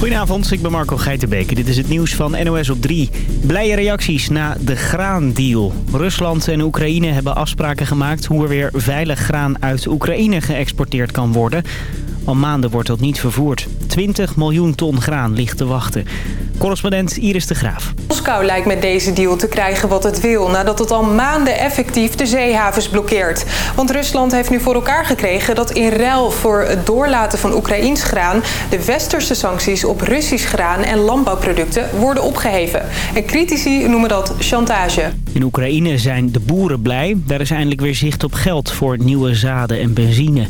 Goedenavond, ik ben Marco Geitenbeek. Dit is het nieuws van NOS op 3. Blije reacties na de graandeal. Rusland en Oekraïne hebben afspraken gemaakt... hoe er weer veilig graan uit Oekraïne geëxporteerd kan worden. Al maanden wordt dat niet vervoerd. 20 miljoen ton graan ligt te wachten. Correspondent Iris de Graaf. Moskou lijkt met deze deal te krijgen wat het wil... nadat het al maanden effectief de zeehavens blokkeert. Want Rusland heeft nu voor elkaar gekregen dat in ruil voor het doorlaten van Oekraïns graan... de westerse sancties op Russisch graan en landbouwproducten worden opgeheven. En critici noemen dat chantage. In Oekraïne zijn de boeren blij. Daar is eindelijk weer zicht op geld voor nieuwe zaden en benzine.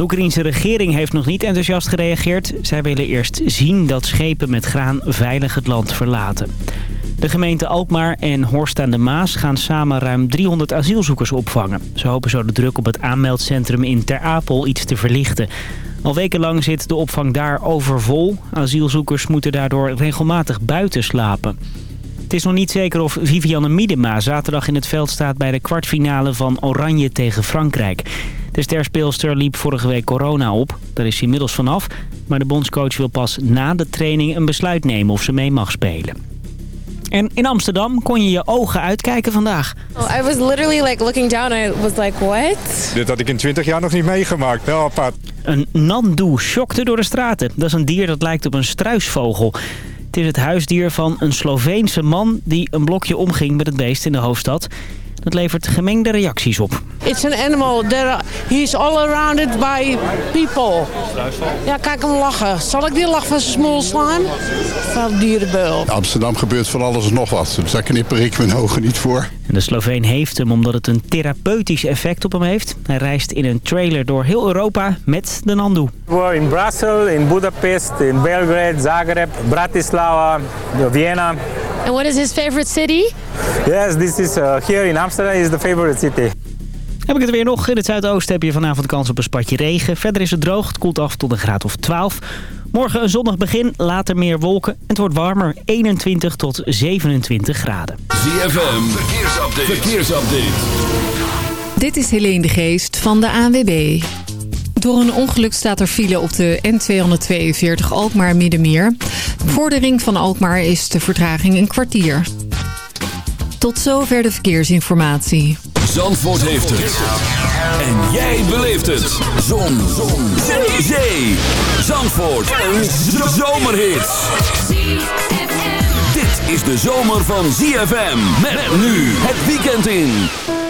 De Oekraïnse regering heeft nog niet enthousiast gereageerd. Zij willen eerst zien dat schepen met graan veilig het land verlaten. De gemeente Alkmaar en Horst aan de Maas gaan samen ruim 300 asielzoekers opvangen. Ze hopen zo de druk op het aanmeldcentrum in Ter Apel iets te verlichten. Al wekenlang zit de opvang daar overvol. Asielzoekers moeten daardoor regelmatig buiten slapen. Het is nog niet zeker of Vivianne Miedema zaterdag in het veld staat bij de kwartfinale van Oranje tegen Frankrijk. De sterspeelster liep vorige week corona op. Daar is ze inmiddels vanaf. Maar de bondscoach wil pas na de training een besluit nemen of ze mee mag spelen. En in Amsterdam kon je je ogen uitkijken vandaag. Oh, I was literally like looking down. I was like, what? Dit had ik in 20 jaar nog niet meegemaakt. Wel apart. Een nandoe schokte door de straten. Dat is een dier dat lijkt op een struisvogel. Het is het huisdier van een Sloveense man die een blokje omging met het beest in de hoofdstad. Dat levert gemengde reacties op. It's an animal. There he's all surrounded by people. Ja, kijk hem lachen. Zal ik die lach van zijn smoel slaan? Van dierenbeul. In Amsterdam gebeurt van alles en nog wat. Daar knipper ik mijn ogen niet voor. En de Sloveen heeft hem omdat het een therapeutisch effect op hem heeft. Hij reist in een trailer door heel Europa met de Nandu. We were in Brussels, in Budapest, in Belgrade, Zagreb, Bratislava, Vienna. And what is his favorite city? Yes, this is uh, here in Amsterdam is the favorite city. Heb ik het weer nog. In het zuidoosten heb je vanavond kans op een spatje regen. Verder is het droog. Het koelt af tot een graad of 12. Morgen een zonnig begin, later meer wolken. Het wordt warmer, 21 tot 27 graden. ZFM, verkeersupdate. verkeersupdate. Dit is Helene de Geest van de ANWB. Door een ongeluk staat er file op de N242 Alkmaar-Middenmeer. Voor de ring van Alkmaar is de vertraging een kwartier. Tot zover de verkeersinformatie. Zandvoort heeft het. En jij beleeft het. Zon. Zon. Zee. Zee. Zandvoort. Een zomerhit. Dit is de zomer van ZFM. Met nu het weekend in.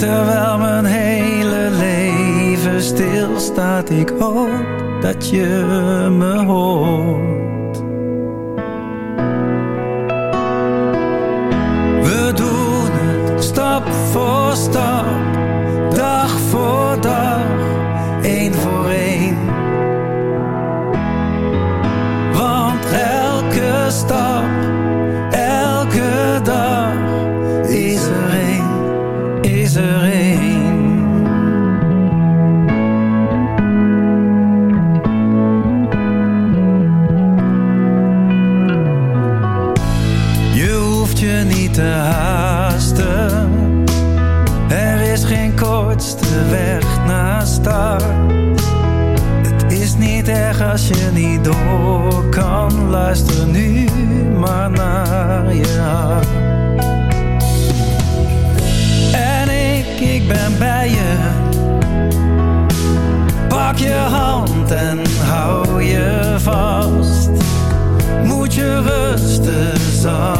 Terwijl mijn hele leven stilstaat, ik hoop dat je me hoort. We doen het stap voor stap, dag voor rusten,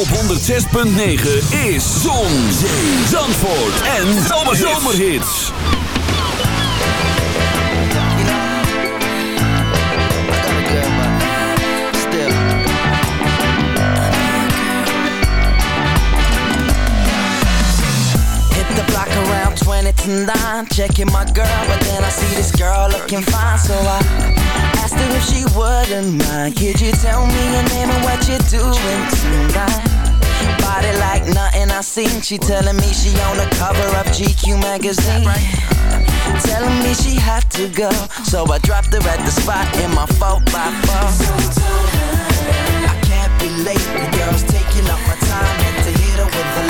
Op 106.9 is Zon, Zee, Zandvoort en Zomerhits. Hit the block around 20 to 9 Checking my girl, but then I see this girl looking fine So I asked her if she wouldn't mind Could you tell me your name and what you're doing tonight? Body like nothing I seen. She telling me she on the cover of GQ magazine. Telling me she had to go. So I dropped her at the spot in my 4x4 I can't be late, the girl's taking up my time. Had to hit her with the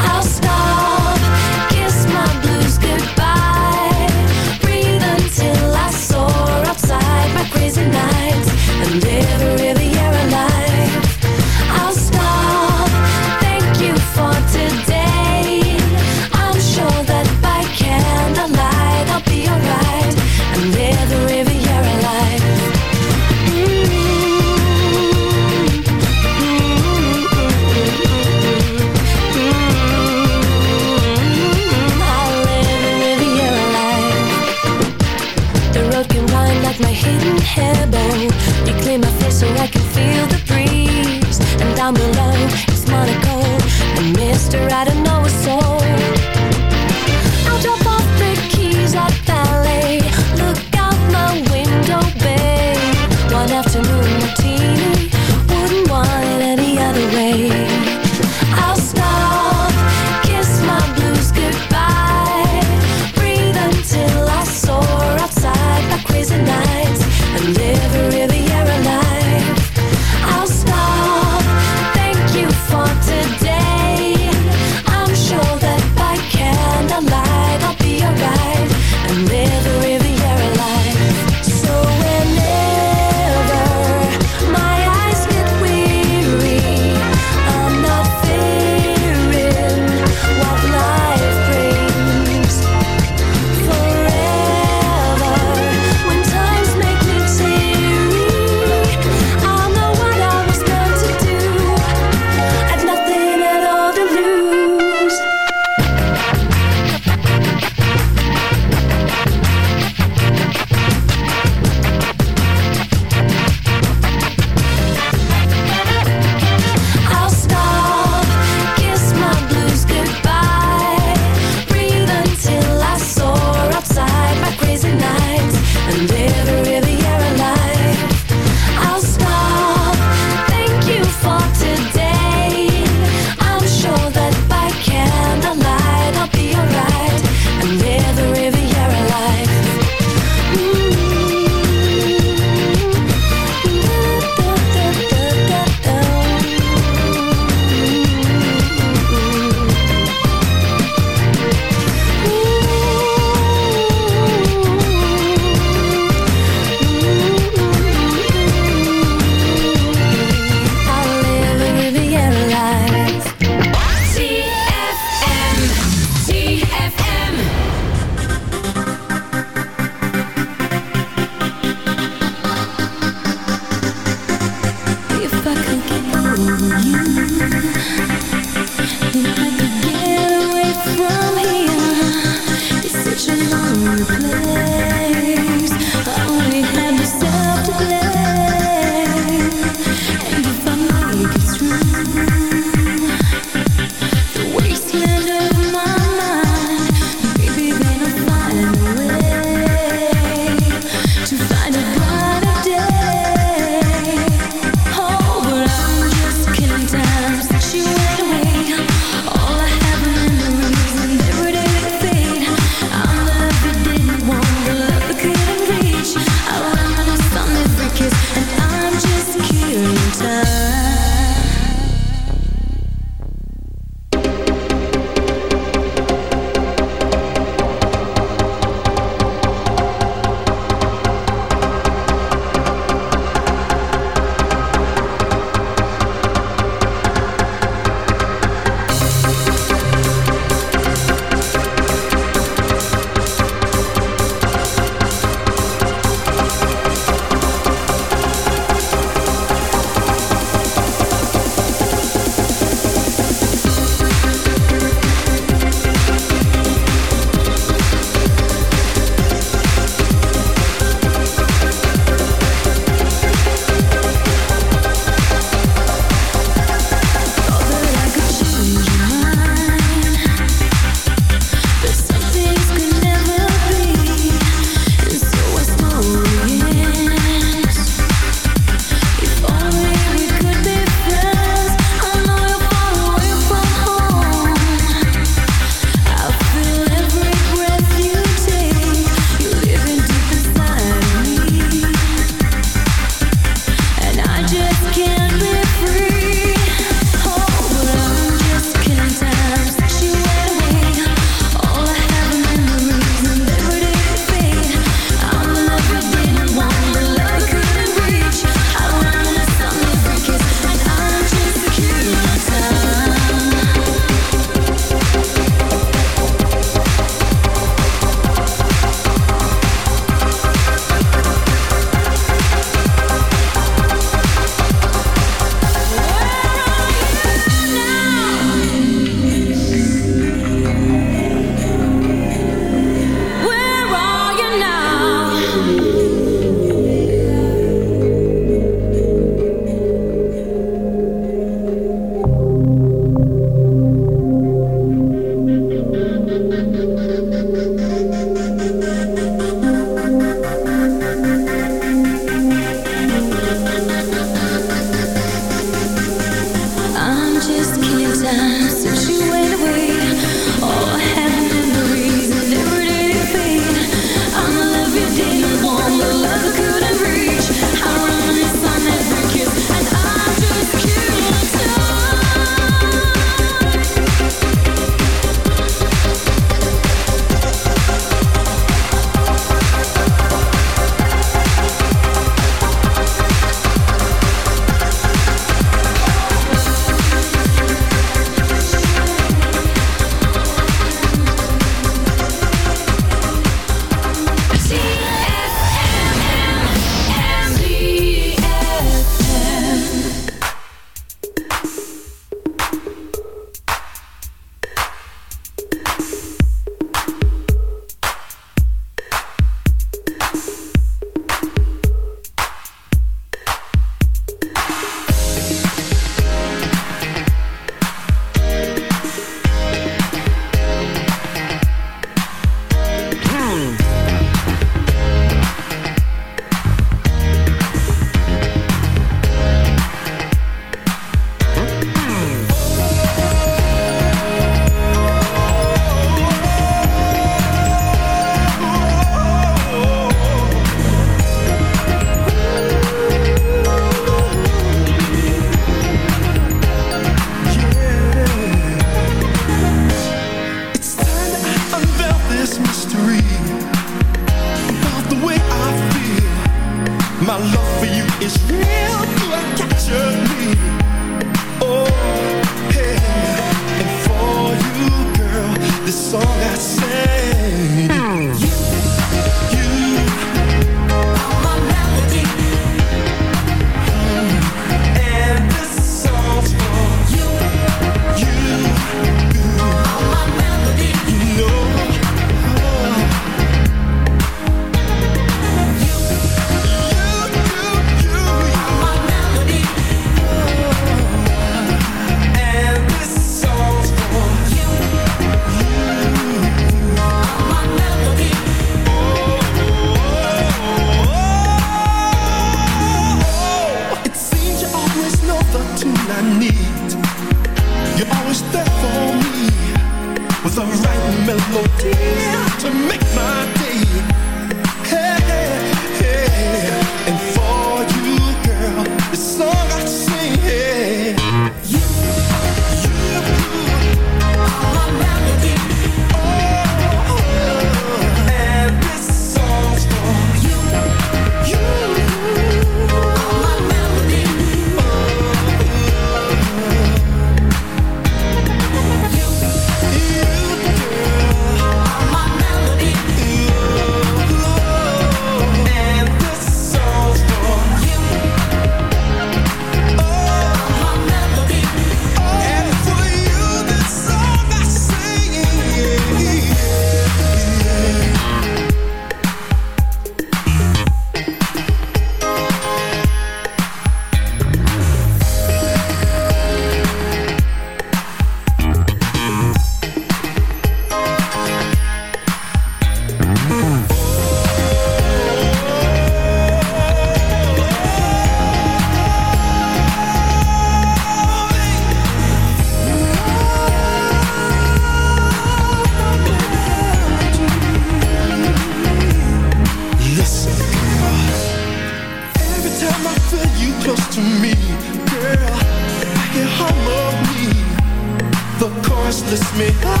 Lifts me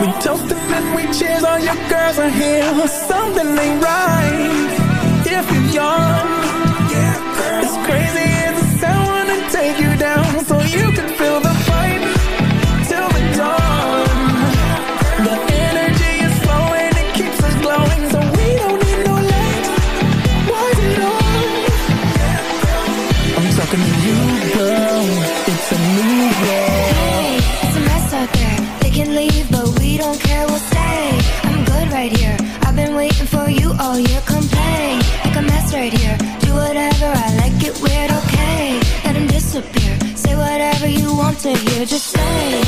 We toasting and we cheers, all your girls are here. Something ain't right if you're young. Yeah, girl. It's crazy sit here, just say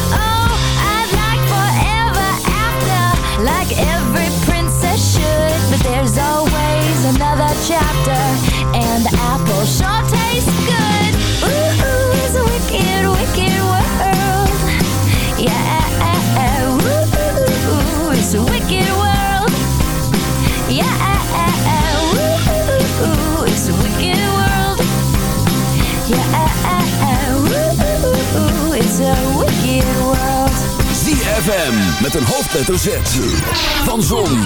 Chapter, and the apple sure tastes good. Ooh, it's a wicked, wicked world. Yeah, ooh, it's a wicked world. Yeah, ooh, it's a wicked world. Yeah, ooh, it's a wicked world. ZFM met een hoofdletter Z. Van Zon,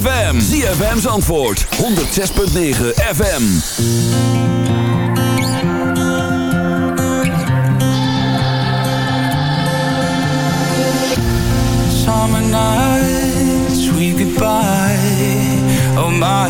ZFM. ZFM's antwoord 106.9 FM. Summer nights, sweet goodbye. Oh, my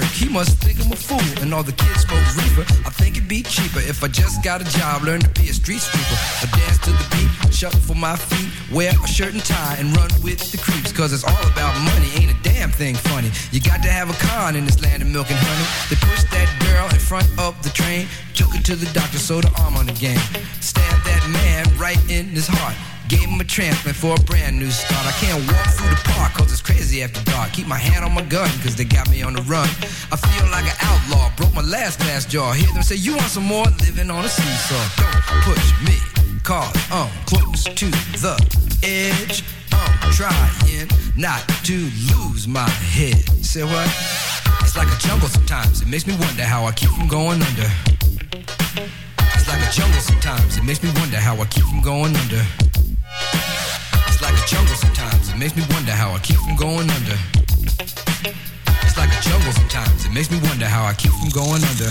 Jerk, he must think I'm a fool And all the kids smoke reefer. I think it'd be cheaper if I just got a job Learn to be a street sweeper. I dance to the beat, shuffle for my feet Wear a shirt and tie and run with the creeps Cause it's all about money, ain't a damn thing funny You got to have a con in this land of milk and honey They pushed that girl in front of the train Took her to the doctor, sewed her arm on the game Stabbed that man right in his heart Gave him a transplant for a brand new start. I can't walk through the park cause it's crazy after dark. Keep my hand on my gun cause they got me on the run. I feel like an outlaw, broke my last glass jaw. Hear them say, You want some more? Living on a seesaw. Don't push me cause I'm close to the edge. I'm trying not to lose my head. Say what? It's like a jungle sometimes. It makes me wonder how I keep from going under. It's like a jungle sometimes. It makes me wonder how I keep from going under. It's like a jungle sometimes. It makes me wonder how I keep from going under. It's like a jungle sometimes. It makes me wonder how I keep from going under.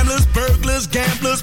scramblers, burglars, gamblers,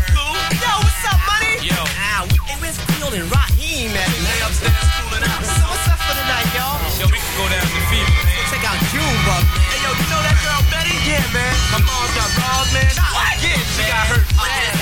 Yo, what's up, money? Yo. Ah, hey, where's Field and Raheem at? They upstairs cooling out. So what's up for the night, y'all? Yo, we can go down to the field, man. Check out Junebug. Hey, yo, you know that girl Betty? Yeah, man. My mom's got balls, man. What? Yeah, she got hurt. What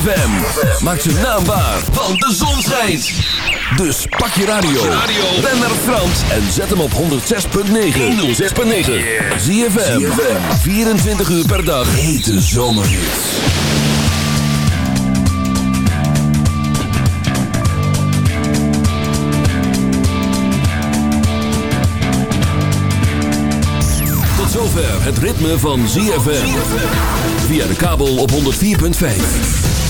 ZFM. Maak zijn naam waar, want de zon schijnt. Dus pak je radio. Ben naar Frans en zet hem op 106.9. 106.9. ZFM. 24 uur per dag. Hete zomerhits. Tot zover het ritme van ZFM. Via de kabel op 104.5.